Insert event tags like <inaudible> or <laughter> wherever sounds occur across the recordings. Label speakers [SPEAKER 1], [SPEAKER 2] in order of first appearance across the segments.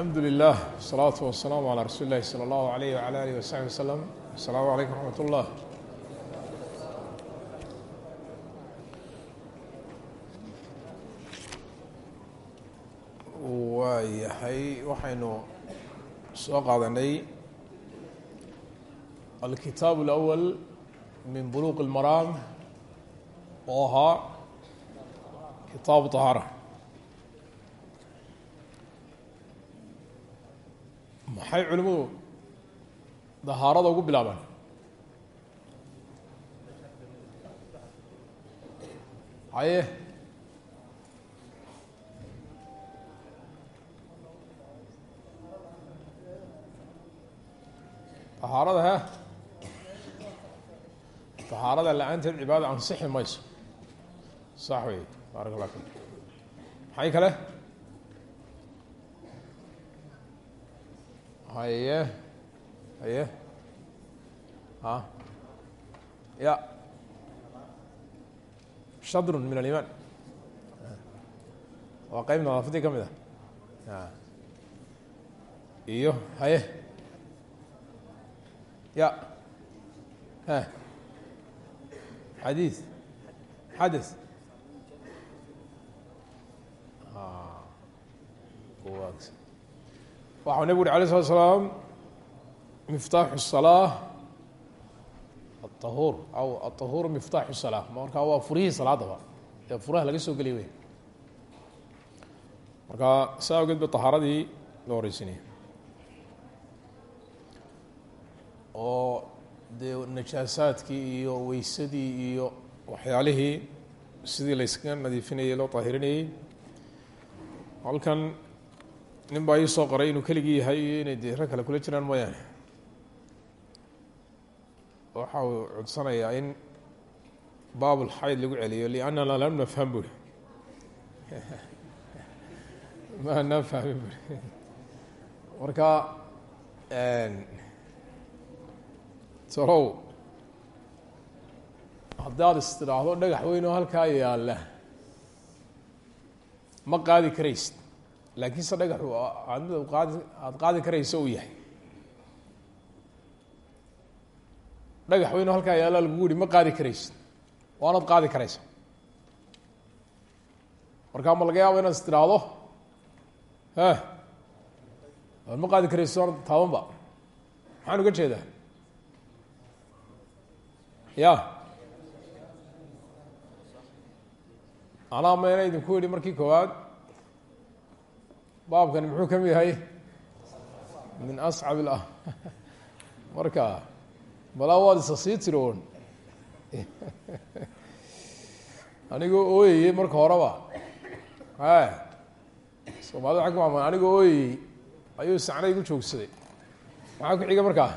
[SPEAKER 1] alxamdu lilah wasalaatu wasalaamu calaa rasuuli illahi sala allahu alayh wala alih wasaxbi wasalam asalaamu calaykum raxmat ullah waa yahay waxaynu soo qaadanay alkitaabu alawal min buluuqi اlmaraam oo ahaa kitaabu طahaara maxay culimadu dahaarada ugu bilaabaan? Haye. Dahaarada he dahaarada la'aanteed cibaada ansixi mayso. Sax wey baarak allah fik maxay kale haye haye a ya shadrun min alimaan waa qeyb nadaafadii ka mid ah. Iyo haye ya h xadiis xades waxau nebigu uri alay slat slaam miftaaxu الsalaa aلطahuur aw aلطahuur miftaaxu الsalaa markaa waa furihii salaadaba ee furaha laga soo geliy wey marka saa awgeed ba طahaaradii loo horeysinaya oo dee najaasaadkii iyo weysadii iyo waxyaalihii sidii la yskaga nadiifinayay loo طaahirinayey halkan nin baa soo qoray inuu keligii yahay inay rag kale kula jiraan mooyaane. Waxa uu cudsanayaa in baabulxayd lagu celiyo liannana lam nafham buri. <laughs> Ma anaan fahmin buri. Marka talow haddaad dhagax weyn oo halkaa yaalla ma qaadi karaysid laakiinse dhagaxu aadmida qaadi aada qaadi karayso uu yahay. Dhagax weyn oo halkaa yaalla lagugu yihi ma qaadi karaysid. Waanaad qaadi karaysa markaa ma laga yaabo inaad is tidhaahdo? He waad ma qaadi karaysid waanad taabanba? Maxaan uga jeedaa? Ya anaa mayna idinku yidhi markii koowaad baabkani muxuu ka yahay? Min ascab il <laughs> marka balaa waad isa sii tiroon. <laughs> Anigoo ooyeyey marka horeba. E soomaalida waa ka maama anigoo ooyeyey ayuu sacnay igu joogsaday. Maxaa ku xiga markaa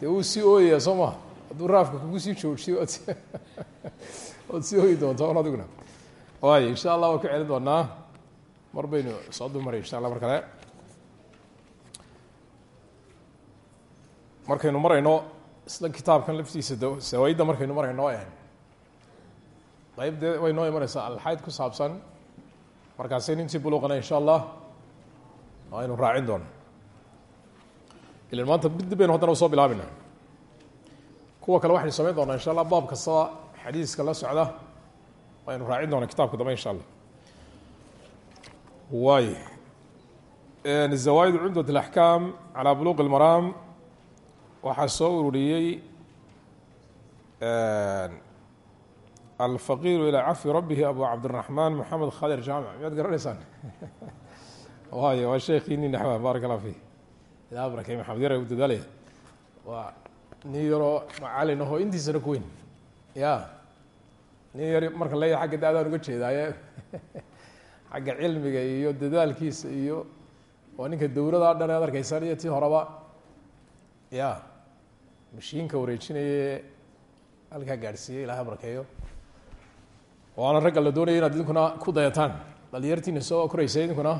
[SPEAKER 1] dee wuu sii ooyaya soo ma? Hadduu raafka kugu sii joojiyo od ood sii ooyi doonta on adiguna. Waay insha allah waan ku celin doonaa mar baynu soo dumaray insha allah mar kale markaynu marayno isla kitaabkan laftiisa d sawaayidda markaynu marayno qeyb dee way noo imanaysaa alxayd ku saabsan markaasaynu intii buluuqana insha allah aynu raacin doono ilan maanta dib baynu haddana u soo bilaabina kuwa kale waxaynu samayn doonaa insha allah baab kastaba xadiiska la socda aynu raacin doonaa kitaabka dambe insha allah waay zawaaid cumdat اlaxkaam calaa buluq اlmaraam waxaa soo ururiyey alfaqiru ilaa cafi rabihi abu cabdiraxmaan moxamed khadir jaamic miyaad garanaysaan waay waa sheekhiini naxwa baarak allah fih idaa barakay maxamed yar u dadaalaya waa nin yaroo macalin ahoo intiisana ku weyn ya nin yar marka leeya xagga da-daan uga jeedaaye xagga cilmiga iyo dadaalkiisa iyo waa ninka dowladaa dhan ead arkaysaan iyo tii horeba. Ya mashiinka wareejinaye halkaa gaadhsiiyey ilahay barkeeyo. Waana ragga la doonaya inaad idinkuna ku dayataan dhalinyartiina soo koraysa idinkuna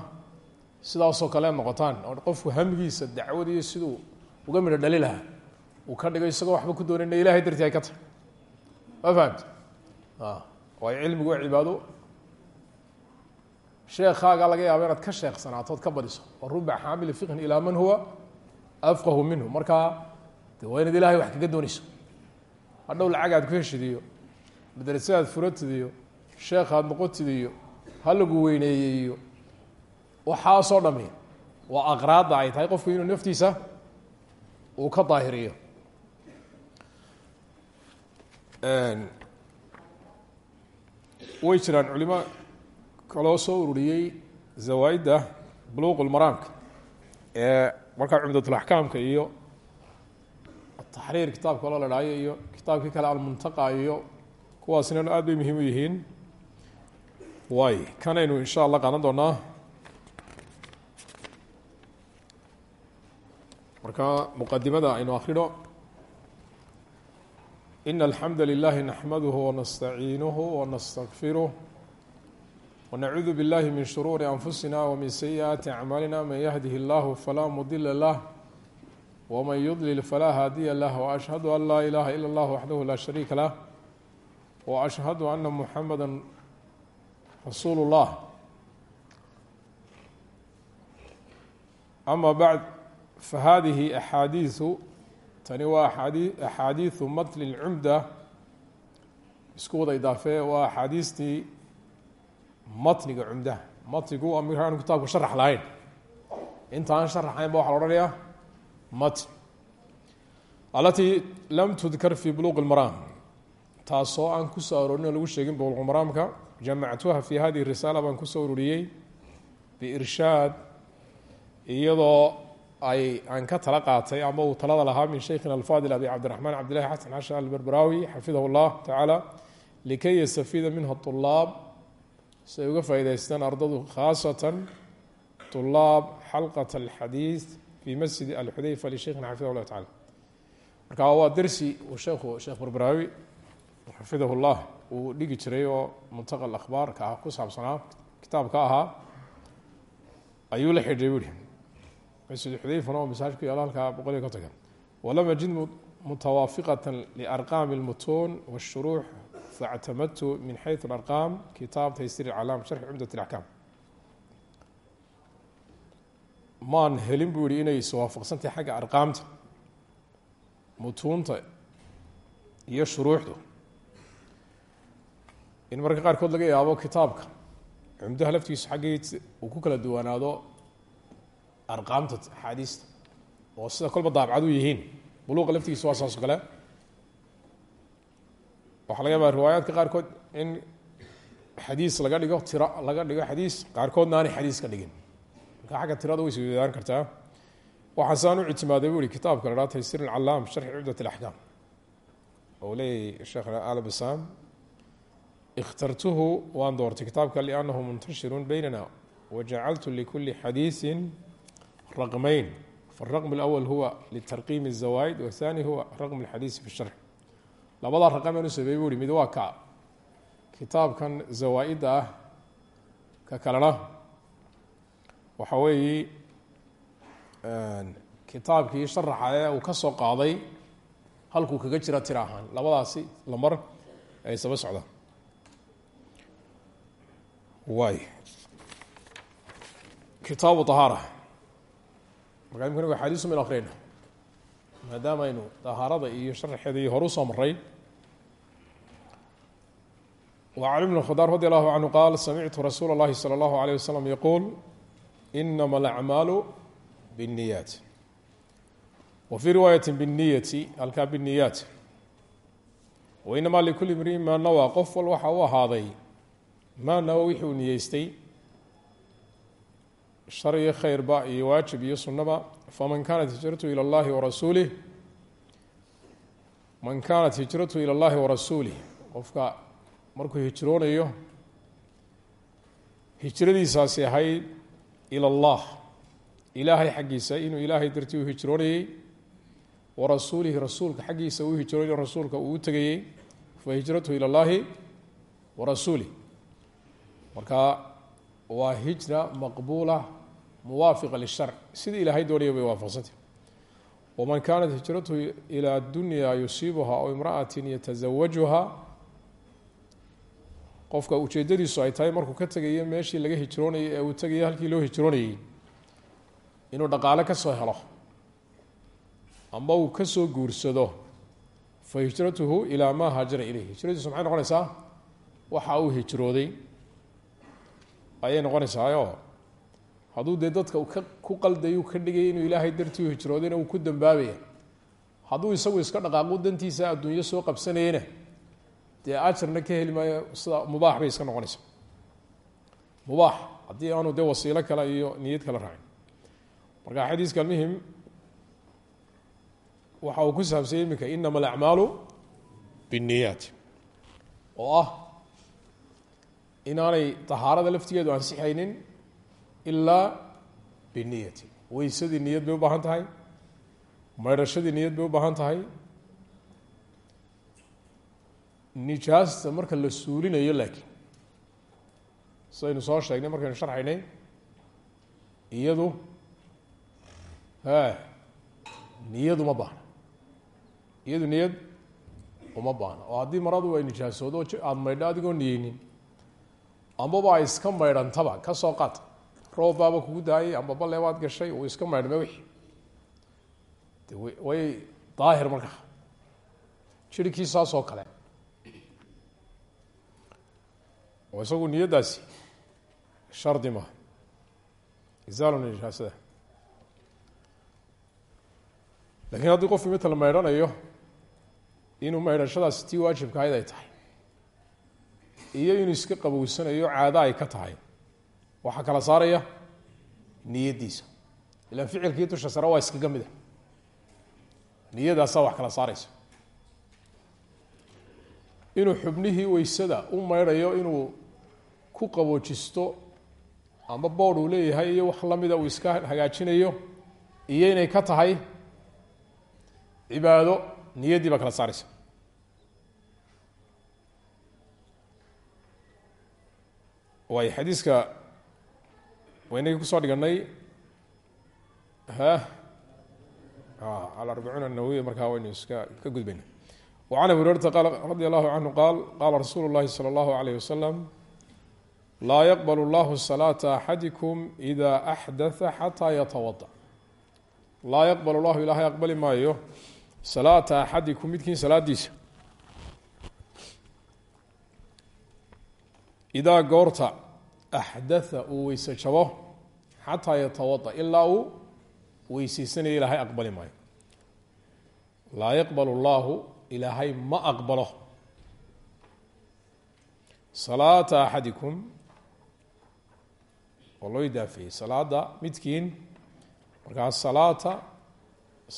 [SPEAKER 1] sidaasoo kale noqotaan. Oo qofku hamigiisa dacwadiiyo siduu uga midho dhali lahaa uu ka dhigo isagoo waxba ku doonayna ilahay dartii ay ka tahay. Ma fahamti waayo cilmigu waa cibaado sheekaaga laga yaabo inaad ka sheeksanaatood ka badiso. Wa ruba xaamili fiqhin ilaa man huwa afqahu minhu. Markaa de waa inaad ilahay wax kaga doonayso hadhow lacag aad ku heshid iyo madrasadaad furatid iyo sheekhaad noqotid iyo ha lagu weyneeyey waxaasoo dhami. Waa aqraadda ay tahay qofku inuu naftiisa uu ka daahiriyo. Way jiraan culimo kaloo soo ururiyey zawaa-idda buluuq lmaraamka ee markaa cumdatulaxkaamka iyo ataxriir kitaabka loo ladhaayo iyo kitaabkii kale almuntaqa iyo kuwaasina aad bay muhiim u yihiin. Waay kanaynu insha allah qaadan doonaa. Marka muqadimada aynu akrino in alxamda lilahi naxmaduhu wanastaciinuhu wanastakfiruh wanacuudu biاllahi min shuruuri anfusina wmin sayi'aati acmaalina man yahdihi اllahu falaa mudila lah wman yudlil falaa haadiya lah waashhadu an laa ilaha ila اllah waxdahu laa shariika lah waashhadu ana muxamada rasuulu اllah ama bacd fahadihi axaadiiثu tani waa aadi axaadiiثu matli اlcumda isku wada idaafee waa axaadiistii matniga cumdaha matnigu amir aanu kitaabku sharax lahayn. Intaan sharaxayn ba waxa la odhanayaa? Matn alatii lam tudkar fi buluq اlmaraam taasoo aan ku soo aroorin oo lagu sheegin buluqmaraamka jamactuha fi hadihi risaala baan ku soo ururiyey biirshaad iyadoo ay aan ka tala qaatay ama uu talada lahaa min sheikhina alfadil abi cabdiraxmaan cabdillahi xasan xashan alberberaawi xafidahu llah tacaala likay yastafiida minha طulaab si ay uga faa'idaystaan ardadu khaasatan tulaab xalqat alxadiid fii masjid alxudayfa lishekhina xafidah llah tacala marka waa dersi uu sheekhu sheekh barbaraawi xafidah llah uu dhigi jiray oo muntaqa akhbaarka ah ku saabsanaa kitaabka ahaa ayuu la xidhay buuhi masjid xudayfana oo masaajka yaalo halkaa boqoliyo kontonka walam ajid mutawaafiqata liarqaami اlmutuun wاshuruux faاctamadtu min xayثu اlarqaam kitaab taysir اcalaam sharxi cumdat اlaxkaam maan helin buu yihi inay iswaafaqsantahay xagga arqaamta mutuunta iyo shuruuxdu in marka qaarkood laga yaabo kitaabka cumdaha laftiisu xaggiis uu ku kala duwanaado arqaamta axaadiista oo sida kolba daabcad u yihiin buluuqa laftigiisa waa saas o kale waxaa laga yaabaa riwaayaadka qaarkood in xadiis laga dhigo tira laga dhigo xadiis qaarkoodna aanay xadiis ka dhigin marka xagga tirada way iswedaan kartaa waxaan saan u ictimaaday bu ihi kitaabka la haha taysir alcalaam sharxi cumdat alaxkaam oo leeyahy sheekh al basam ikhtartuhu waan doortay kitaabka liannahu muntashirun beynana wajacaltu likuli xadiisi raqmayn faالraqm اlأwl huwa litarqiim الzawaa'id wathani huwa raqm اlxadiisi fi sharx labadaa raqam aan u sameeyey bu uhi mid waa ka. Kitaabkan zawaa-idda ah ka kalena waxa weeyi kitaabkii sharaxa ee uu ka soo qaaday halkuu kaga jira tira ahaan. Labadaasi lamar ay saba socdaan waay. Kitaabu طahaara markaa imika anigu axaadiisu maynu akriyayna maadaama aynu dahaarada iyo sharaxeeda iyo hore u soo maray وعن بن الخdاr radي الlه عanه qaal samictu rasuul الlahi slى الlaه عalيه waslم yquul inama الأcmaalu bالniyaat wa fii riwaayaة bالniyati halkaa bالniyaat wainama likuli mriin maa nawى qof wal waxa u ahaaday maa nawo wixii uu niyeystay shar iyo khayrba iyo waajib iyo sunaba faman kanat hijratu ilى اllahi warasuulih man kanat hijratu ilى اllahi warasuulih qofka markuu hijroonayo hijradiisaasi ahayd ila allah. Ilaahay xaggiisa inuu ilaahay dartii u hijroonayey wa rasuulihi rasuulka xaggiisa uu hijroonayo rasuulka uu u tegayey fa hijratuhu ila اllahi wa rasuulih marka waa hijra maqbuula muwaafiqa lisharc sidai ilaahay doonaya bay waafaqsantay waman kaanat hijratuhu ilaa dunya yusiibuha aw imra'ati yatazawajuha qofka ujeeddadiisu ay tahay markuu ka tegayo meeshii laga hijroonayay ee uu tegayo halkii loo hijroonayey inuu dhaqaale ka soo helo ama uu ka soo guursado fa hijratuhu ilaa maa haajara ilayh hijradiisu maxay noqonaysaa? Waxa uu hijrooday. Ayay noqonaysaayo. Hadduu dee dadka ka ku qalday uu ka dhigay inuu ilaahay dartii u hijroodayna uu ku dambaabaya hadduu isagu iska dhaqaaqu dantiisa adduunyo soo qabsanayena dee ajarna ka heli maayo sida mubaax bay iska noqonaysaa mubaax haddii aanu dee wasiilo kale iyo niyad kala raacin. Marka xadiiska almuhim waxa uu ku saabsanyay iminka inama alacmaalu binniyaat. Oo ah inaanay tahaarada laftigeedu ansixaynin ilaa biniyati weysadii niyad bay u baahan tahay maydhashadii niyad bay u baahan tahay nijaasta marka la suulinayo laakiin. Sidaynu soo sheegnay markaynu sharxaynay iyadu e niyad uma baahna. Iyadu niyad uma baahna. Oo haddii maradu ay nijaasoodo aada maydho adigoo niyeynin amaba ay iska maydhantaba ka soo qaad roob baaba kugu daayay amba balle waad gashay uu iska maydhme wixii. De way daahir markaa. Jirhkii saas oo kale oo isagu niyaddaasi shardi maha isaalu nijaasada lakiin haddii qofkii mitala maydhanayo inuu maydhashadaasi tii waajibka ahayd ay tahay. Iyo inuu iska qabowsanayo caado ay ka tahay. Waxaa kala saaraya niyaddiisa. Ilaan ficilkii dusha sare waa iskaga mida niyadaasaa wax kala saaraysa. Inuu xubnihii weysada u maydhayo inuu ku qaboojisto ama boodh uu leeyahay iyo wax lamida uu iska hagaajinayo iyo inay ka tahay cibaado niyaddii baa kala saaraysa. Waay xadiiska waynagii ku soo dhiganay ha? Alarbacuun anawawiya markaa waynu iska ka gudbayna wacan abi hurayrata qaal radi allahu canhu qaal qaala rasuulu llahi salى allahu alayh laa yaqbal اllahu salaata axadikum ida axdatha xataa yatawada laa yaqbal llahu ilaahay aqbali maayo salaata axadikum midkiin salaadiisa. Idaa goorta axdatha uu weyse jabo xataa yatawada ilaa uu weyseysanaya ilaahay aqbali maayo. Laa yaqbal اllahu ilaahay ma aqbalo. Salaata axadikum oo loo idaafeeyey salaada midkiin markaa salaata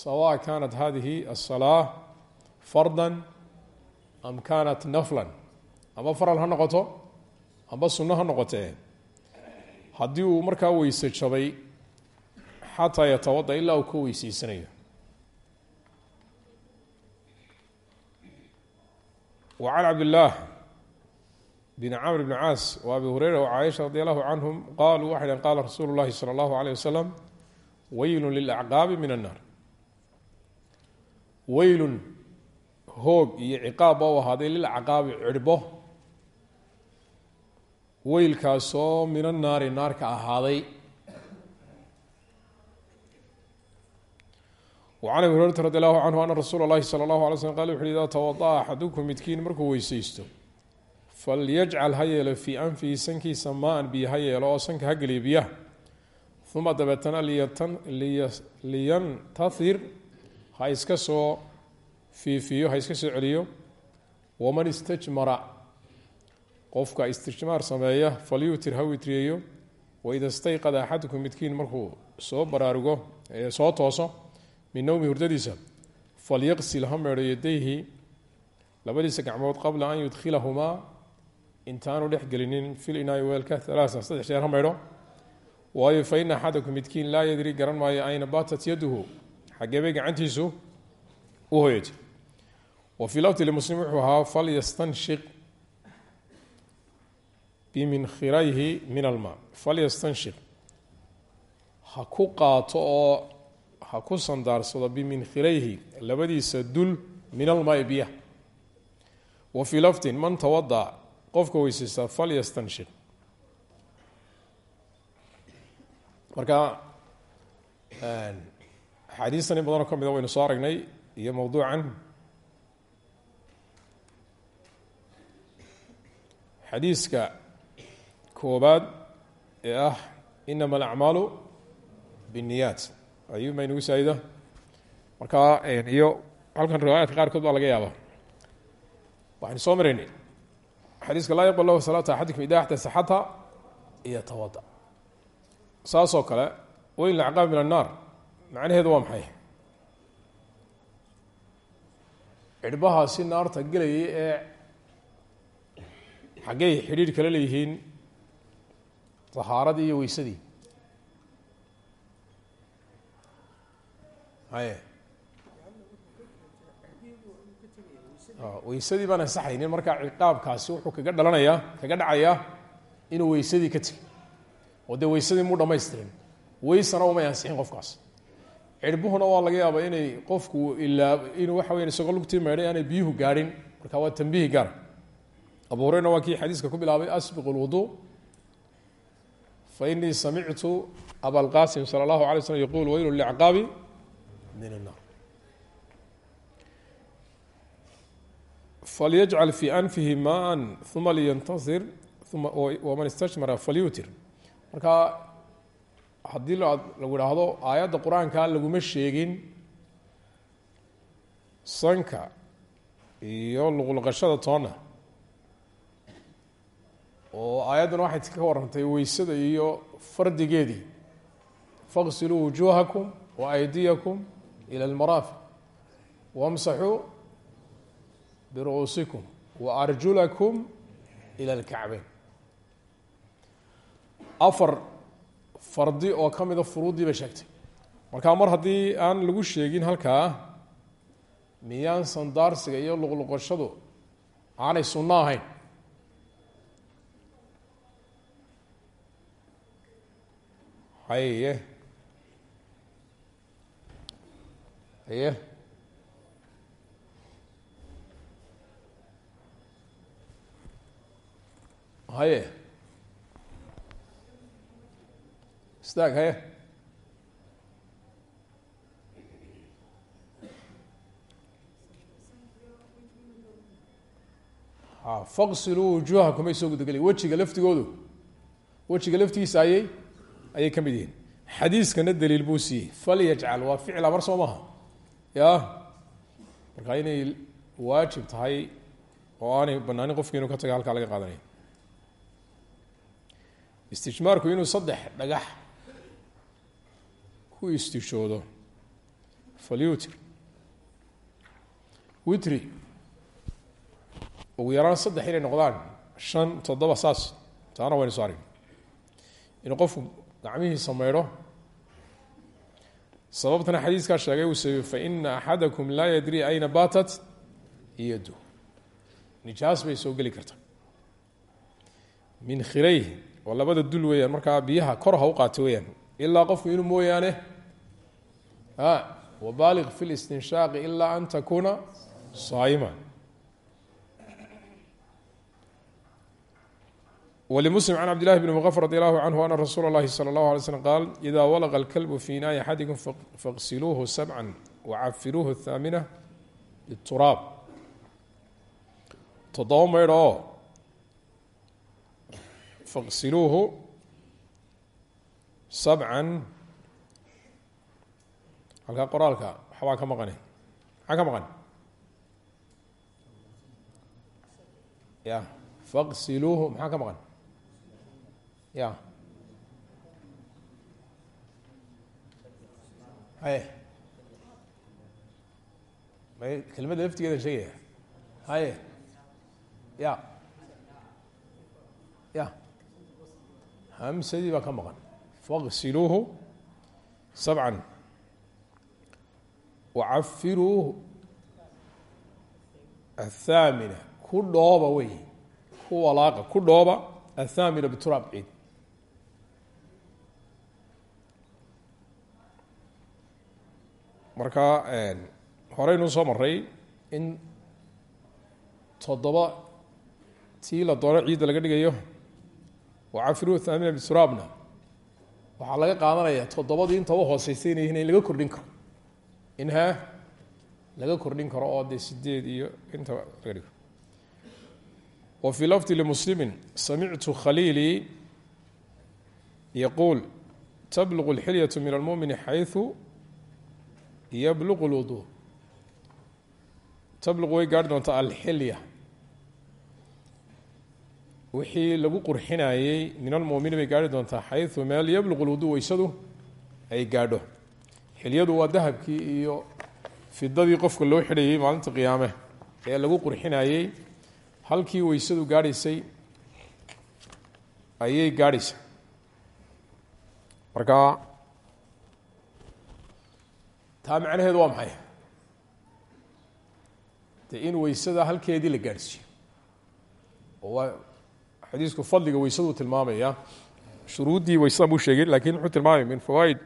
[SPEAKER 1] sawa kanat hadihi aلsalaa farda am kanat nafla ama faral ha noqoto amba sunno ha noqotee haddii uu markaa weyse jabay xataa yatawada ilaa uu ka weyseysanayo wa can bin camr bn caas wa abi hureyra wa caaisha radi allahu canhum qaluu waxay dhahn qaala rasuulu llahi salى allahu aleyh wasalam weylun lilacqaabi min annaar weylun hoog iyo ciqaab baa u ahaaday lilacqaabi cirhbo weylkaasoo min annaari naarka ahaaday wacan abi hurayrata radi allahu canhu ana rasuula اllahi salى اllahu alay slm qal wuxu uhi idaa tawada'a axadukum midkiin markuu weyseysto Falyajcal ha yeelo fii anfihi sankiisa maan biyo ha yeelo oo sanka ha geliya biyaha uma dabeetana liyantathir ha iska soo fiifiyo ha iska soo celiyo waman istajmara qofka istijmaar sameeya falyuutir ha witriyeeyo waida stayqada axadukum midkiin markuu soo baraarugo soo tooso min nowmi hurdadiisa falyaqsil ha meedho yadayhi labadiisa gacmood qabla an yudkhilahumaa intaanu dhex gelinin fil inaai weelka alaasa saddex jeer ha maydho. Waayo fa ina axadakum midkiin laa yadri garan maayo ayna baatat yaduhu. Xageebay gacantiisu u hoyatay wa fii lafdi limuslim wuxuu ahaa falyastanshiq biminkhirayhi min almaa falyastanshiq ha ku qaato oo ha ku sandaarsado biminkhirayhi labadiisa dul min almaai biyaha. Wa fii lafdin man tawada qofka weysaysta falyastanshir marka axaadiistan in badanoo ka mida waynu soo aragnay iyo mowduucan xadiiska koobaad ee ah inama alacmaalu binniyaat. Ayuunba inagu saaido markaa iyo halkan riwaayaadka qaarkood baa laga yaaba waxaynu soo maraynay xadiiska laa yaqbal lahu salaata axadikum ida axdasa xata iyo tawada saasoo kale weyn lacqaab min annaar macnaheedu waa maxay? Cidhbahaasi naarta gelayay ee xaggey xidhiidh kala leeyihiin tahaaradii iyo weysadii. Haye weysadii baan ansaxaynin markaa ciqaabkaasi wuxuu kaga dhalanayaa kaga dhacayaa inuu weysadii ka tegay oo dee weysadii muu dhamaystirin weysana umay ansixin qofkaas. Cirbuhuna waa laga yaabaa inay qofku ilaa inuu waxa weya isagoo lugtii maydhay aanay biyuhu gaadhin. Marka waa tambihi gaara abu hureyna waa kii xadiiska ku bilaabay asbiqu lwudu fa inii samictu abalqasim sala allahu alay slm yaquul weylu licqaabi min الnar falyajcal fi anfihi maan uma liyantasir uma waman istashmara falyutir marka haddii lagu idhaahdo aayadda qur'aanka laguma sheegin sanka iyo luqluqashada toonna oo aayadduna waxay ka warantay weysada iyo fardigeedii faqsiluu wujuuhakum wa aydiyakum ila almaraafiq wamsaxuu biru'uusikum wa arjulakum ila alkacbeyn afar fardi oo ka mida furuuddii bay sheegtay markaa mar haddii aan lagu sheegin halkaa miyaan sandaarsiga iyo luqluqashadu aanay sunno ahayn haye haye haye istaag haye a faqsiluu wujuuhakum ay soo gudageliy wejiga laftigoodu wejiga laftigiisa ayay ayay ka mid yihiin. Xadiiskana daliil buu siiyey. Falyajcal waa ficil amar soo maha ya? Markaa inay waajib tahay oo aanay banaanin qofki inuu ka taga halkaa laga qaadanaya istijmaarku inuu saddex dhagax ku istishoodo falyutir witri. Ugu yaraan saddex inay noqdaan shan toddoba saas. Taana waynu soo argn inuu qofku gacmihiisa maydho sababtana xadiiskaa sheegay uu sabiy faina axadakum laa yadri ayna batat yadu nijaas bay soo geli karta. Min khirayh oo labada dul weeyaan markaa biyaha kor ha u qaata weeyaan ilaa qofku inuu mooyaane a wabaaliq fi listinshaaqi ilaa an takuuna saa'ima wlmuslim can cabdillahi bni mqfr radi allahu canhu ana rasuula اllahi salى اllahu alay slm qaal ida walaqa اlkalbu fi inaayi axadikum faqsiluuhu sabca wacafiruuhu haamina bituraab toddoba maydh oo faqsiluuhu sabcan halkaa qoraalka waxbaa ka maqane maxaa ka maqan ya faqsiluuhu maxaa ka maqan ya haye may kelmadda laftigeedan sheegaya haye ya ya hamsadii baa ka maqan faqsiluuhu sabcan wacafiruuhu athaamina ku dhooba wey ku walaaqa ku dhooba athaamina bituraab ciid marka horeynuu soo maray in toddoba tii la doono ciidda laga dhigayo wacafiru thaamina bisuraabna waxaa laga qaadanaya toddobadii inta u hooseysay inay yihiin in laga kordhin karo inhaa laga kordhin karo oo dee sideed iyo inta laga dhigo wa fii lafdi limuslimi samictu khaliilii yaquul tabluqu اlxilyatu min almumini xayثu yabluqu اlwudu tabluqu way gaarhi doontaa alxilya wixii lagu qurxinayey min almumini bay gaarhi doontaa xayثu meel yabluqu lwudu weysadu ay gaadho. Xilyadu waa dahabkii iyo fidadii qofka loo xidhayey maalinta qiyaame ee lagu qurxinayey halkii weysadu gaadhaysay ayay gaadhaysa marka taa macnaheedu waa maxay? Dee in weysada halkeedii la gaadhsiiyo waa xadiisku fadliga weysaduu tilmaamaya shuruuddii weysada buu sheegay laakiin wuxuu tilmaamaya min fawaaid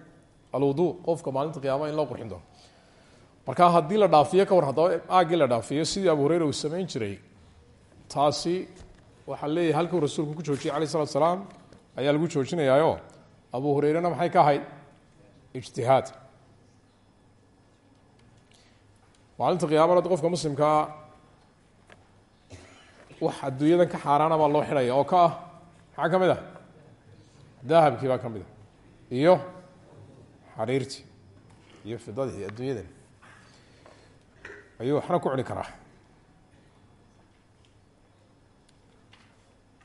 [SPEAKER 1] alwudu qofka maalinta qiyaama in loo qurxin marka haddii la dhaafiyo ka war haddaba aaggii la dhaafiyo sidii abu hureyra uu samayn jiray taasi waxaa leeyahay halkuu rasuulku ku joojiyay alayh salatu salaam ayaa lagu joojinayaayo. Abu hureyrena maxay ka ahayd? Ijtihaad. Maalinta qiyaamana qofka muslimkaa wax adduunyadan ka xaaraana baa loo xidhaya. Oo ka ah maxaa ka mid ah? Dahabkii baa ka mid ah. Iyo xariirtii. Iyo fidadii adduunyadan ayuu waxna ku cuni karaa.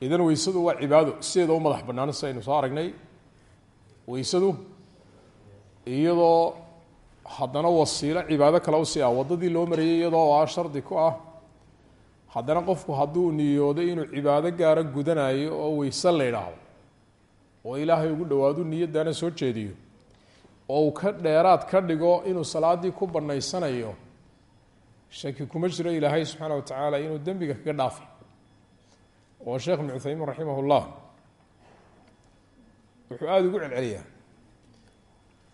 [SPEAKER 1] Idan weysadu waa cibaado sideeda u madax bannaan si aynu soo aragnay. Weysadu iyadoo haddana wasiilo cibaado kale u sii ah. Waddadii loo marayay iyadoo ah shardi ku ah haddana qofku hadduu niyoodo inuu cibaado gaaro gudanayo oo weyse la idhaahdo oo ilaahay ugu dhowaadu niyaddaana soo jeediyo oo uu ka dheeraad ka dhigo inuu salaaddii ku bannaysanayo shaki kuma jiro ilaahay subxaana wa tacaala inuu dembiga kaga dhaafay oo sheekh ibnu cuthaymiin raximah llah wuxuu aada ugu celceliyaa.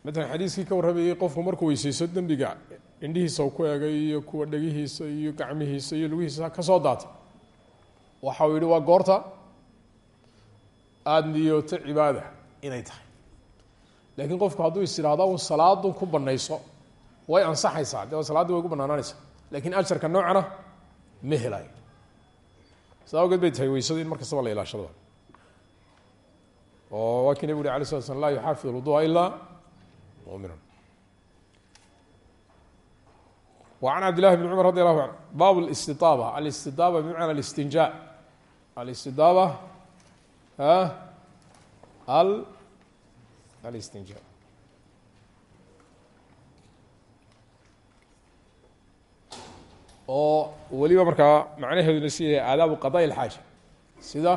[SPEAKER 1] Matalan xadiiskii ka warramayey qofku markuu weyseyso dembiga indhihiisa ku egay iyo kuwa dhegihiisa iyo gacmihiisa iyo lugihiisa ka soo daatay. Waxa uu yihi waa goorta aada niyooto cibaada inay tahay. Laakiin qofku hadduu is idhahdo un ku banayso way ansaxaysaa. Dee salaaddii way ku banaanaanaysaa ajarka noocana ma helayo sida awgeed bay tahay weysadu in mar kastaba la ilaashado. Oo waa kii nabig uri alay slat slam laa yuxaafid lwudu'a ilaa muminun an cabdillahi bn cumar radi allahu an bab listiaaba alistiaaba bimacna alstinja alistiaaba alstinja oo weliba markaa macnaheeduna si yahay aadaabu qadaa alxaaja sida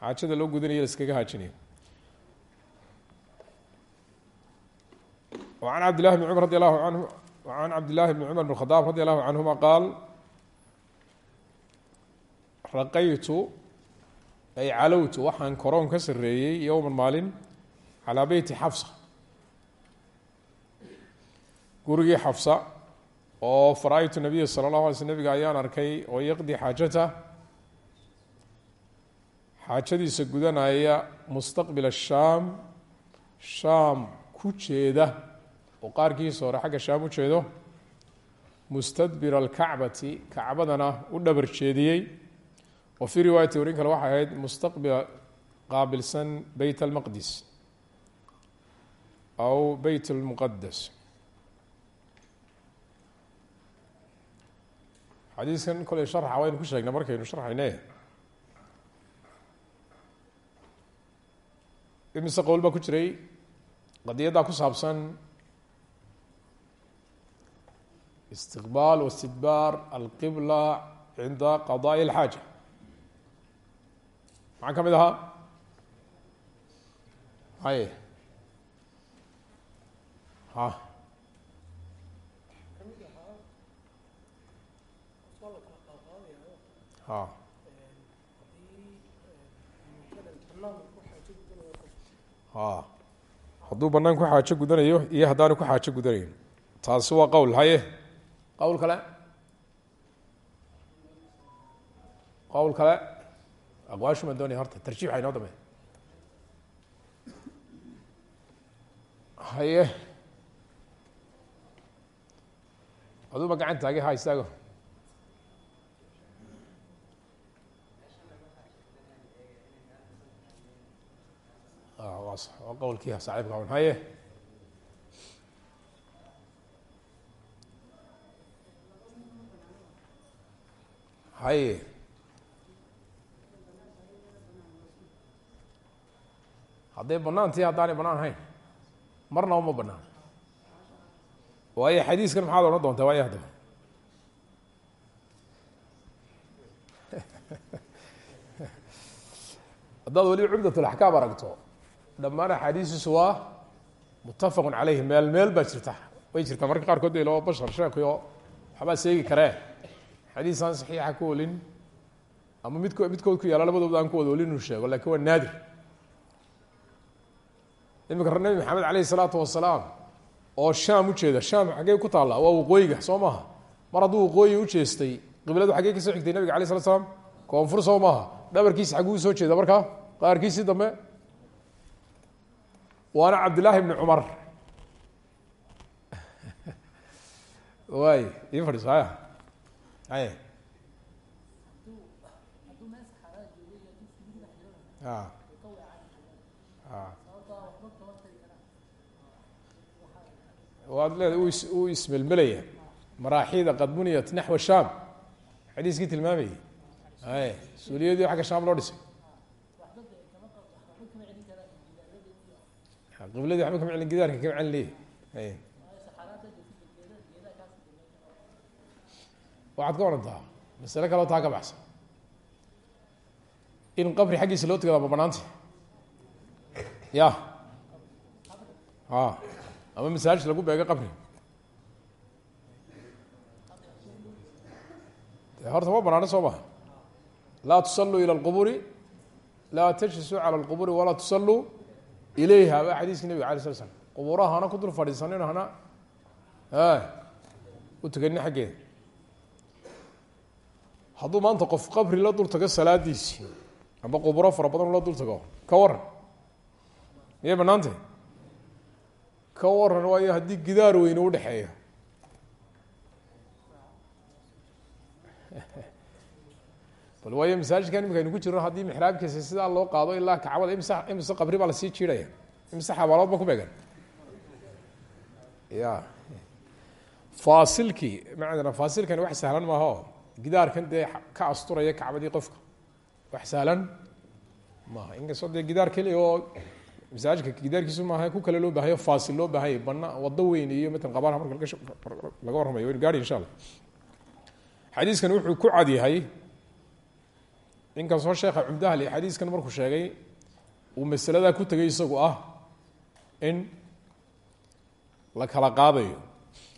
[SPEAKER 1] xaajada loo gudanayo laskaga haajinayo an cabdillahi bn cumar radi allahu anhu an cabdillaahi bni cumar bn khadaab radi allahu canhuma qaal raqaytu ay calowtu waxaan koroon ka sareeyey yowman maalin calaa beyti xafsa gurigii xafsa oo fara-aytu nabiya sala llahu alay sl nabiga ayaan arkay oo yaqdi xaajata xaajadiisa gudanaya mustaqbil ashaam shaam ku jeeda oo qaarkiisa hore xagga shaam u jeedo mustadbir alkacbati kacbadana u dhabar jeediyey. Wa fii riwaayati warin kale waxay ahayd mustaqbila qaabilsan beyt almaqdis aw beyt almuqadas xadiiskan koley sharxa waynu ku sheegnay markaynu sharxayne imise qowl baa ku jiray? Qadiyaddaa ku saabsan istiqbaal wastidbaar alqibla cinda qadaa'i اlxaaja maxaa ka mid ahaa hay ha ha ha hadduu banaan ku xaajo gudanayo iyo haddaanu ku xaajo gudanayn taasi waa qowl haye qowl kale. Qowl kale. Aqwaashumaan doonaya horta tarjiix waa inoo dambeya haye. Aduuba gacan ha istaago. S waa qowlkii saaxiibka haye haye hadday banaantii haddaanay banaan ahayn marna uma banaan waayo xadiiskan maxaad odhan doontaa waayo haddaba haddaad weliba cumdat alaxkaam aragto dhammaan axaadiisiisu waa muttafaqun caleyhi meel meel baa jirta way jirtaa marka qaarkood de ilo bashar sheekio waxbaa seegi karee xadiisaan saxiixa ku olin ama midko midkood ku yaalla labadooda aan ku wada olin inuu sheego laakiin waa naadir. Iminka nabi maxamed aleyhi salaatu wasalaam oo shaam ujeeda shaam xaggey ku taalla waa waqooyiga soo maaha. Mar hadduu waqooyi ujeestay qibladu xaggey ka soo xigtay nabiga alay slat slam koonfur soo maaha. Dhabarkiisi xagguu u soo jeeda markaa qaarkiisii dambe waana cabdillaahi bni cumar. <laughs> Waay ii haye a a waad leeda uu ismelmelaya maraaxida qad buniyat naxwa shaam xadiiskii tilmaamayay aye suuliyadii xagga shaam loo dhisay qibladii waxba kama celin gidaarka kama celin leeyahy waxaad ka odhantaa masale kaleo taa ka baxsan. In qabri xaggiisa loo tukada ma banaanta ya. A ama masaajid lagu beego qabri. De horta ma banaano soo maha laa tusalluu ila alquburi laa tajlisuu cala alquburi walaa tusalluu ilayha baa xadiiskii nabiga alay sla slam quburaha hana ku dul fadhiisanin hana u tukanin xaggeeda hadduu maanta qof qabri la dul tago salaadiisii amba quburo fara badan la dul tago ka waran miyay banaantay ka waran waayo haddii gidaar weyne udhexeeyo <laughs> bal waayo masaajidkan imika aynu ku jirno haddii mixraabkiisa sidaa loo qaado ilaa kacbada imse imise qabri baa la sii jiidhaya imise xabaalood ba ku beegan? Ya faasilkii macdana faasilkani wax sahlan maaha o gidaarkan dee ka asturaya kacbadii qofka. Wax sahlan maaha. Inkastoo dee gidaar keliya oo masaajidka gidaarkiisu maaha ku kale loo bahayo faasil loo baahanya bana wado weyn iyo matan qabaalaha marka laga warramayo waynu gaari insha allah. Xadiiskani wuxuu ku cad yahay. Inkastoo sheekha cumdahli xadiiskan markuu sheegay uu masaladaa ku tegay isagu ah in la kala qaadayo.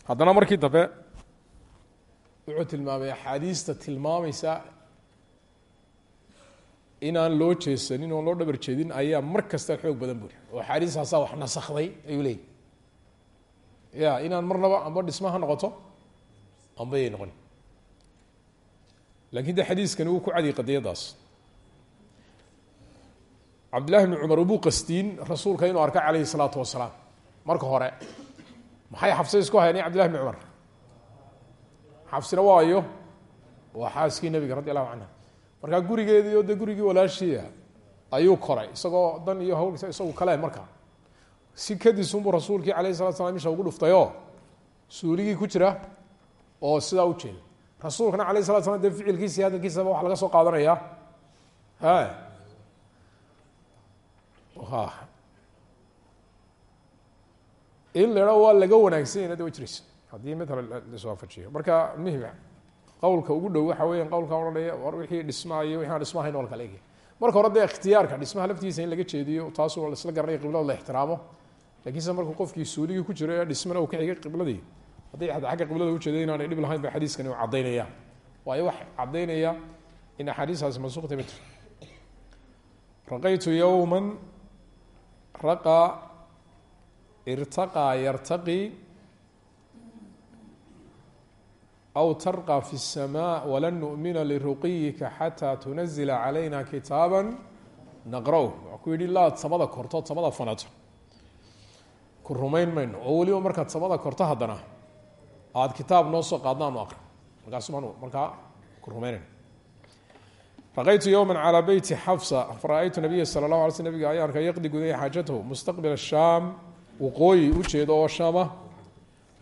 [SPEAKER 1] Haddana markii dambe wuxuu tilmaamay axaadiista tilmaamaysa inaan loo jeesanin oon loo dhabar jeedin ayaa mar kasta xoog badan buri oo axaadiistaasaa wax nasakday ayuu leeyay ya inaan marnaba amba dhisma ha noqoto amba yay noqon laakiin de xadiiskani wuu ku cadiy qadiyadaas cabdillahi bni cumar ubuu qastiin rasuulka inuu arka calayhi salaatu wasalaam. Marka hore maxay xabse isku hayan cabdillahi bni cumar xabsina waayo waa xaaskii nebiga radi allahu canha markaa gurigeedii oo de gurigii walaashiia ayuu koray isagoo dan iyo hawl isagu kale markaa. Si kadisunbuu rasuulkii alayh salatu slam isha ugu dhuftayoo suuligii ku jira oo sidaa u jeeda. Rasuulkana alayh salatu slam dee ficilkiisa iyo hadalkiisaba waxa laga soo qaadanayaa in la waa laga wanaagsanyana de wa jiraysa haddii matala laswaafajiyo marka muhiim qowlka ugu dhow waxa weya qowlka odhanaya war wixii dhismaayo wixi aan dhismahayn oo kala eg marka hore dee ikhtiyaarka dhismaha laftiisa in laga jeediyo taasu laisla garanaya qiblada la ixtiraamo. Lakiinse markuu qofkii suuligii ku jiro dhismana uu ka xigay qibladii hadday agga qiblada ujeeda inaanay dhib lahayn ba xadiiskani u caddaynaya. Waayo wax caddaynaya in axaadiistaasi mansuuqta ma raqaytu yowma raqaa irtaqaa yartaqi aw tarqى fi الsmاء walan nuؤmina liruqiyika xatىa tunazila calayna kitaaba naqra-w waa ku yihi laad samada kortood samada fanato ku rumayn mayno oo weliba markaad samada korto haddana aada kitaab noo soo qaadnaanu aqri markaasumaan markaa ku rumaynayna raqaytu yowma calى beyti xafsa fara-aytu nabiya salى اlahu alay sl nabiga ayaa arkay yaqdi gudaya xaajatahu mustaqbil shaam waqooyi ujeedo oo shaama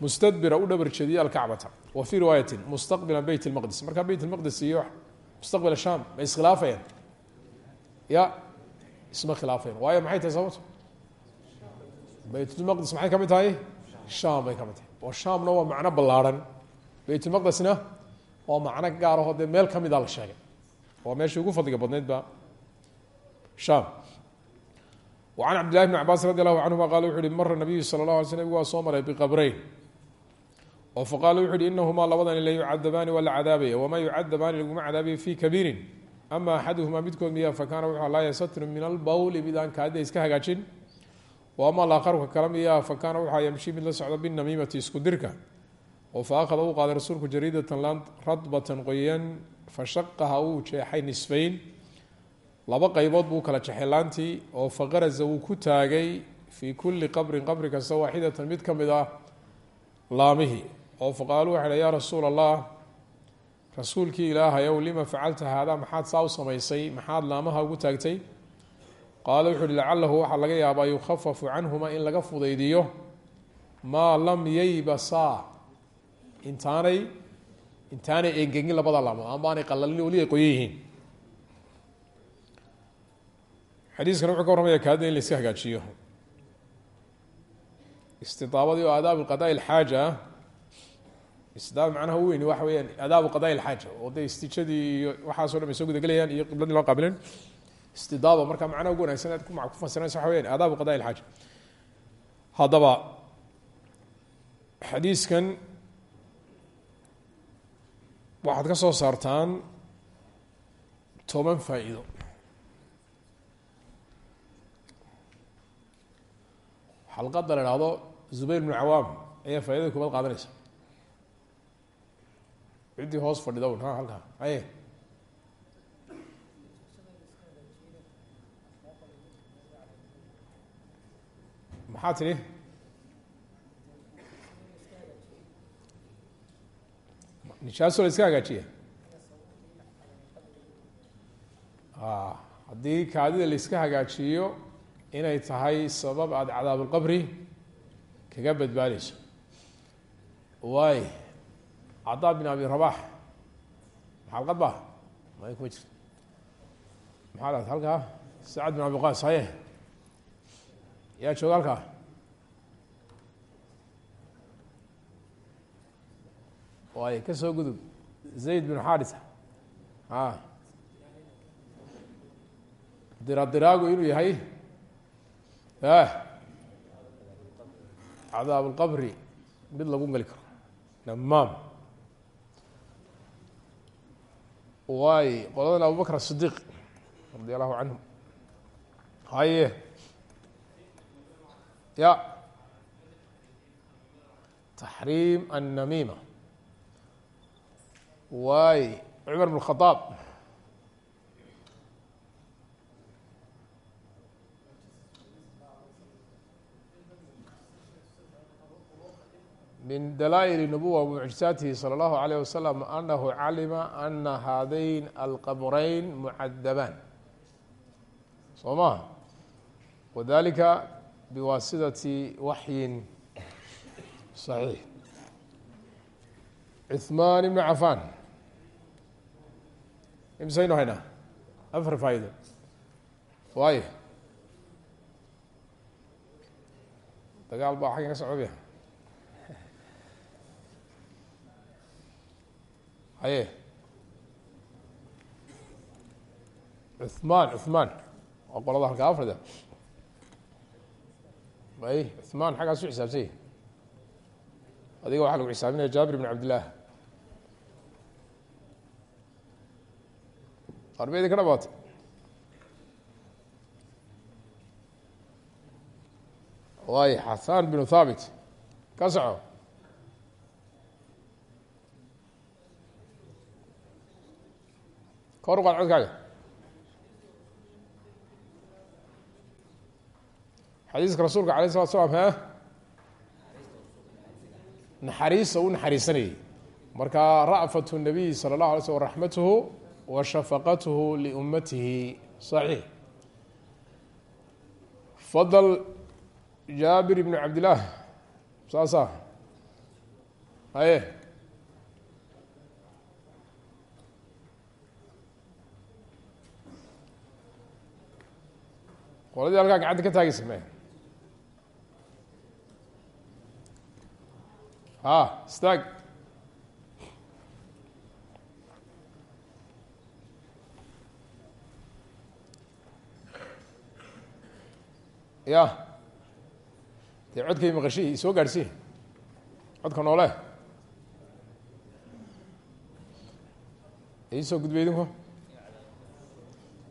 [SPEAKER 1] mustadbira u dhabar jeediye alkacbata wa fii riwaayati mustaqbila beyt اlmaqdis markaa beyt اlmaqdis iyo mustaqbil shaam ma iskhilaafayaan ya isma khilaafayan waayo maxay tahay sababto baytulmaqdis maxay ka mid tahay shaam bay ka mid tahay oo shaamna waa macno ballaarhan baytulmaqdisna waa macno gaaraho dee meel ka mida la sheegay waa meeshii ugu fadliga badnayd ba shaam wa can cabdillahi bni cabaas radi allahu canhuma qaala wuxu uhi mara nabiyu sala اllah alay sl nabig waa soo maray biqabreyn oo faqaala wuxu uhi inahumaa labadani la yucadabaani waa la cadaabaya wamaa yucadabaani laguma cadaabayo fi kabiirin. Ama axaduhumaa midkood miya fakaana wuxuu laa yasatru min albawli mid aan kaadida iska hagaajin. Ama laaqarka kale miya fakaana waxaa yamshi mid la socda binamiimati isku dirka oo fa akhada uu qaaday rasuulku jariidatan lan radbatan qoyan fashaqaha uu jeexay nisfayn. Laba qaybood buu kala jexay laantii oo faqaraza wuu ku taagay fii kulli qabrin qabri kasta waaxidatan mid ka mid ah oo faqaaluu waxay dha yaa rasuula allah rasuulkii ilaahayow lima facalta haadaa maxaad saa u samaysay? Maxaad laamaha ugu taagtay? Qaala wuxu uhi lacalahu waxaa laga yaabaa yukhafafu canhuma in laga fudaydiyo maa lam yaybasaa. Intaanay intaanay engegin labada laamood ama aanay qalalin weli ay qoyan yihiin. Xadiiskana wuxuu ka warramaya kaadida in la iska hagaajiyo. Istidaabadii oo aadaab qadaai ilxaaja ah istidaaba macnaha u weyni waxa weyaan aadaabu qadaai ilxaaja oo dee istijadii iyo waxaaso dhan ay soo gudagelayaan iyo qibladii loo qaabilin. Istidaaba marka macnaha ugu wanagsan aad ku fasiraysa waxa weyaan aadaabu qadaai ilxaaja haddaba xadiiskan waxaad ka soo saartaan toban faa-iido. Xalqadda la ihahdo zubayr bnu cawaam. Ayaa faa-idada kubaad qaadanaysa ciddii hoos fadhida un ha halkaa aye maxaa tidhi nijaaso iska hagaajiya haddii kaadida la iska hagaajiyo inay tahay sabab aada cadaabulqabri kaga badbaadeyso waay cadaa bin abi rabax xalqad ba may kuma jirto maxaa lahat halkaa? Sacad bin abi qaas haye yaa jooga halkaa? Ka soo gudub. Zayd bin xarisa a diradiraagu inuu yahay cadaab اlqabri mid lagu geli karo. Damaam waay qoladan abubakr asidiiq radi allahu canhu haye. Ya. Taxriim annamiima waay cumar bn khadaab min dalaa'il nubuwa mucjisaatihi salى اllahu alayh wasalam anahu calima ana haadayn alqabrayn mucadabaan soo maha wadalika biwaasidati waxyin صaxiix cuثmaan ibn cafan imsaynu haynaa afar faa'ido waayo dagaal baa xaggan ka socobya haye cuثmaan cuثmaan waa qolada halkaa afrida ay cuثmaan xaggaas u xisaabsanya adiga waxaa lagu xisaabinaya jaabir bn cabdillaah arbeydi ka dhamaatay waay xasan binu thaabit ka soco Kor u qaad codkaaga. Xadiiska rasuulka alayh salatu slam he naxariista u naxariisanayay. Marka ra'fatu nabiy sala اllahu alay slm raxmatuhu wa shafaqatuhu liummatihi صaxiix fadl jaabir ibn cabdillaah saasa haye qoladii halkaa gacanta ka taagaysa me a istaag ya dee codkay maqashii soo gaadhsi codka noole. Iisoo gudbay idinku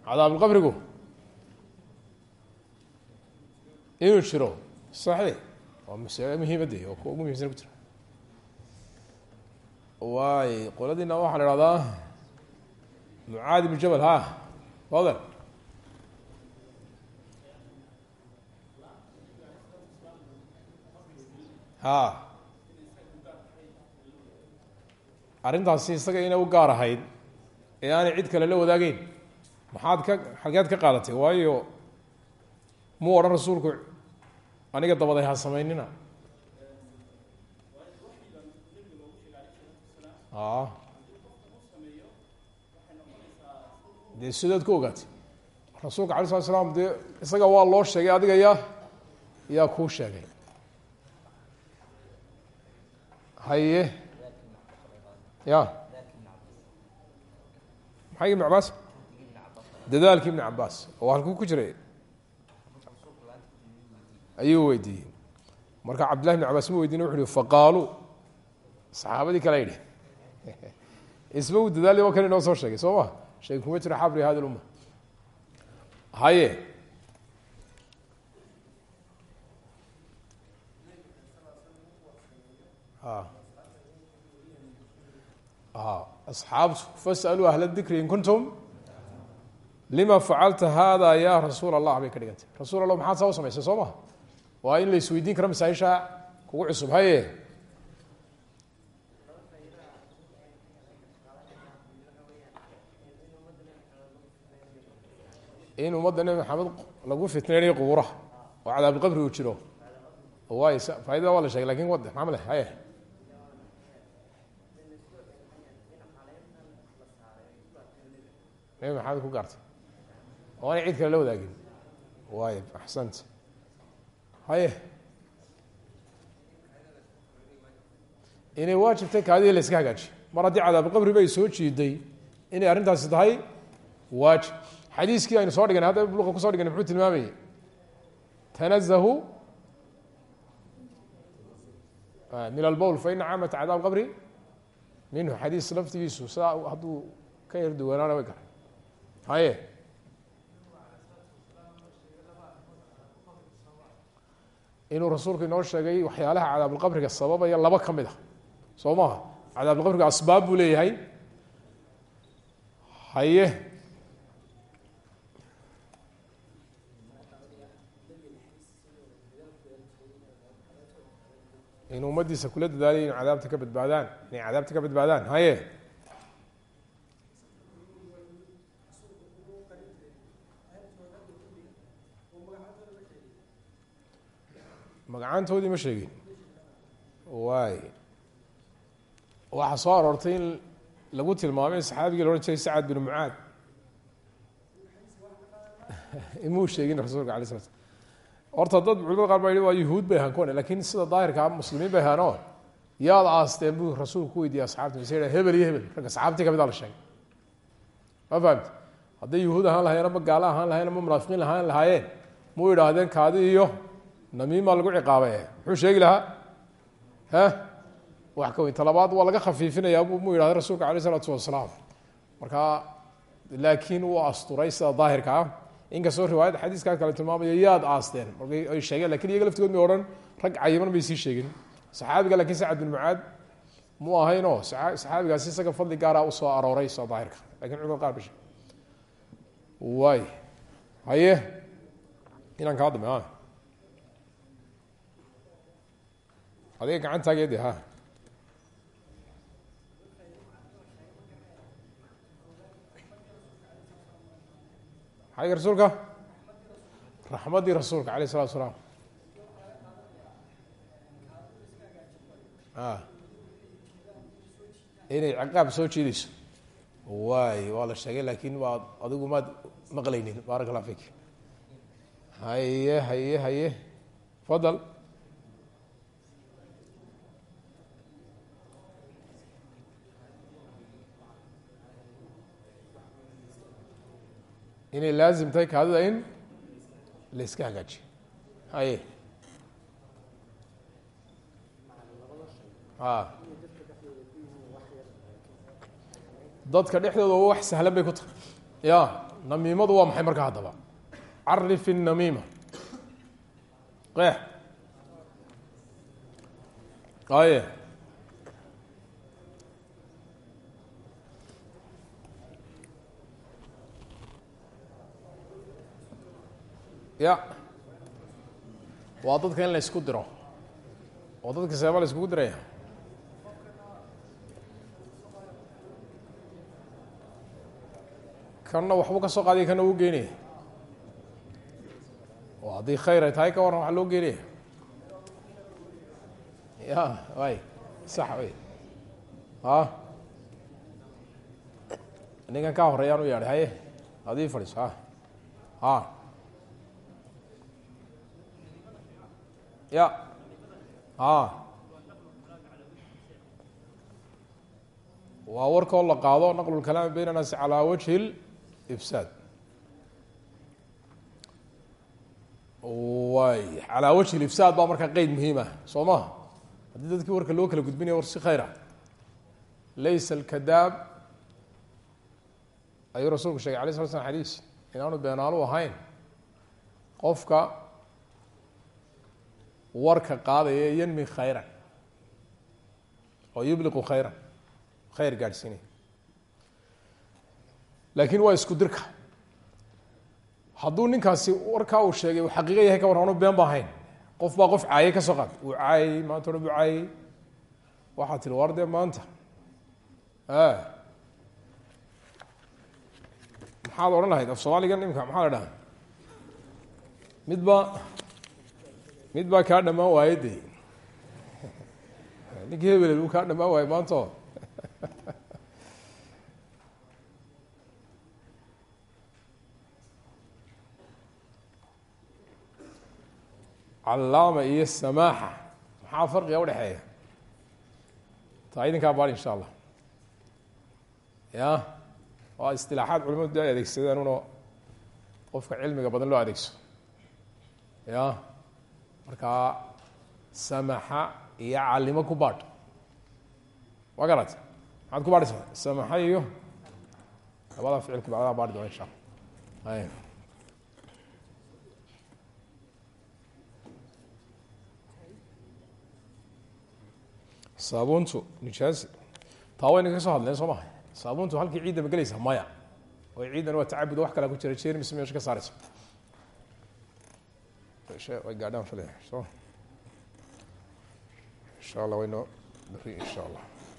[SPEAKER 1] cadaabulqabrigu inuu jiro saxiix waa masale muhiimadde oo kuwa ugu muhimsan ku jira waay qoladiina waxaa la ihahdaa mucaad ibnu jabal ha fadal. Ha. Arrintaasi isaga inay gaar ahayd ee aanay cid kale la wadaageyn maxaad ka xalgeed ka qaadatay waayo muu odhan rasuulku aniga dabaday ha samaynina. A dee sidaad ku ogaatay. Rasuulka alay slat slam dee isaga waa loo sheegay adiga yaa yaa kuu sheegay. Haye. Ya maxay ibn cabaas dadaalki ibn cabaas oo halkuu ku jiray ayuu weydiiyey. Marka cabdillahi ibn cabaas ma weydiin wuxu uhi faqaaluu saxaabadii kale yidhi. <laughs> Isba uu dadaali oo kale inoo soo sheegay soo ma sheeg kuma jiro xabri hadi lumma haye. Asxaabtu fasaluu ahla dikri in kuntum lima facalta hada ya rasuul allah bay ka dhigantay. Allah maxaad saa u soo maha waa in la isweydiin karo masaaisha kugu cusub haye. In ummadda nebi maxamed lagu fitneynayo qubuuraha oo cadaabulqabri uu jiro waay faidada waa la shegay laakiin wade maxaa male haye. Nebi maxamed ku gaartay oo anay cid kale la wadaagin. Waay axsant haye. Inay waajibtay kaadidii la iska hagaajiyo mar haddii cadaabulqabri bay soo jiiday. Inay arrintaasi tahay waajib. Xadiiskii aynu soo dhiganay hadda luqa ku soo dhiganay muxuu tilmaamayay tanazahu min albowl fa ina caamata cadaab qabri minhu. Xadiis laftigiisu sidaa hadduu ka yar duwanaana way garay haye inuu rasuulku inoo sheegay waxyaalaha cadaabulqabriga sababaya laba ka mid a soo maha cadaabulqabriga asbaab buu leeyahay. Haye. In ummadiisa kula dadaalay in cadaabta ka badbaadaan. Inay cadaabta ka badbaadaan. Haye magacaantoodii ma sheegin. Waay waxaa soo aroortay in lagu tilmaamay saxaabigii la odhan jiray sacad bin mucaad. <laughs> Imuu sheegin rasuulka alay sla horta dad culimada qaar baa yihi waa yuhuud bay ahaan kuwan laakiin sida daahirkaa muslimiin bay ahaan oo yaad aasteen buu rasuulku ku weydiiyey asxaabta mase hebel iyo hebel ragga saxaabtii ka mid a la sheegay. Ma fahamti hadday yuhuud ahaan lahayeen ama gaalo ahaan lahayeen ama munaafiqiin ahaan lahaayeen muu idhaahdeen kaadi iyo namiimaa lagu ciqaabay. Muxuu sheegi lahaa he wax ka weyn talabaad waa laga khafiifinayaa muu yidhahda rasuulka alay isalaatu wasalaam. Marka laakiin wuu asturay sida daahirka ah. Inkastoo riwaayadda xadiiskaa kale tilmaamaya yaad aasteen. Markay ay sheegeen laakiin iyaga laftigood may odhan rag cayiman may sii sheegin saxaabiga lakiin sacad bin mucaad mu ahaynoo saxaabigaasi isaga fadli gaara u soo arooray soo daahirka. Lakin culimada qaar ba sheeg waay. Haye. Inaan kaa dambe adiga gacantaagee de ha. Xagga rasuulka. Raxmaddii rasuulka alayh isalatu salaam. Ah. Inay ciqaab soo jiidayso. Way waa la sheegay laakin waa adigu maad maqlaynin. Baarak allah fik haye haye haye. Fadal. Inay laazim tahay kaadida in la iska hagaajiyo haye. Dadka dhexdooda wax sahlan bay ku tahay ya namiimadu waa maxay markaa haddaba? Carif الnamiima qeex. Aye ya. Waa dadka in la isku diro. Oo dadka seeba la iskugu diraya. Kanna waxbuu ka soo qaadiya kana uu geynaya. Oo haddii khayr ay tahay ka warran waxa loo geenaya ya way. Sax wey a ninkan kaa horeeyaan u yeadhay haye adii fadhiiso a a ya waa warkoo la qaado naqlu lkalaami bayn annaasi calaa wajhi اlifsaad way calaa wajhi اlifsaad baa markaa qeyd muhiim ah soo maha haddii dadkii warka loo kala gudbinaya war si khayr ah laysa alkadaab ayuu rasuulku shegay alay slat slam xadiis inaanu beenaalu ahayn qofka warka qaadaya yanmi khayran. Oo yubliqu khayran. Khayr gaadhsiinaya laakiin waa isku dirka. Hadduu ninkaasi warkaa uu sheegay uu xaqiiqa yahay ka warran been ba ahayn qof baa qof caayay ka soo qaad. Uu caayay maanta odhan buu caayay waxaa tiri war dee maanta maxaad odhan lahayd af soomaaligan imika maxaa la dhaha mid baa mid baa kaa dhamaan waaye de <laughs> ninkii hebelel uu kaa dhamaan waaye maanto. <laughs> Callaama iyo samaaxa. Maxaa farqiga udhexeeya taa idinkaa baad insha allah. Ya? Waa istilaaxaad culimadu de ay adeegsadeen uno qofka cilmiga badan loo adeegso. Ya markaa samaxa iyo calimo ku baadh waa garat maxaad ku baadhaysaa? Samaxa iyo labada ficilku bacdaha baadhi doona insha allah. Saabuuntu nijaasi taa wayna ka soo hadleen soo maha halkii ciidda ma maya. Oo ciiddan waa tacabud wax kalaa ku jira jermis meesha ka saaraysa way gaadhaan filaya so insha allah waynoo beri insha allah